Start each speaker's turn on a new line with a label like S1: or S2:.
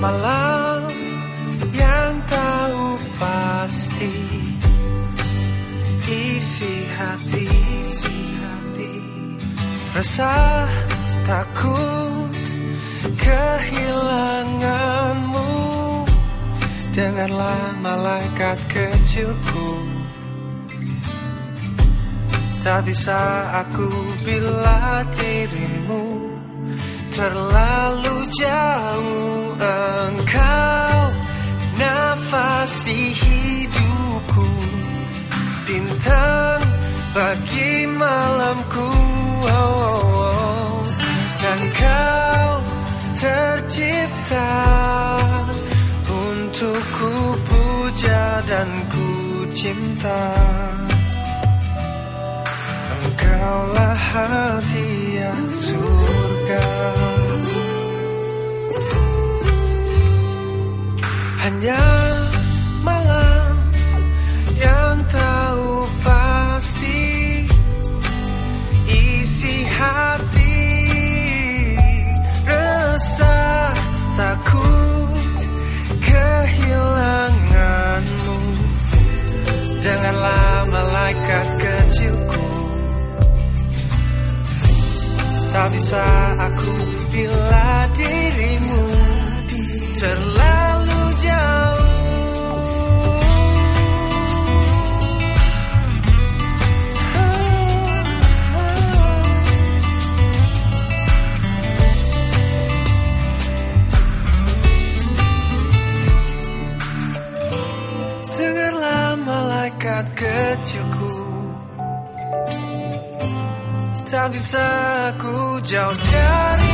S1: malam yang tahu pasti. Isi hati, isi hati. Rasa takut kehilanganmu. Dengarlah malaikat kecilku. Tak bisa aku bila dirimu terlalu jauh. Di hidupku. Bintang bagi malamku oh, oh, oh. Dan kau tercipta Untuk ku puja dan ku cinta Engkaulah hadiah surga. Hanya bisa aku bila dirimu terlalu jauh. Dengarlah malaikat kecilku Tak bisa ku jauh dari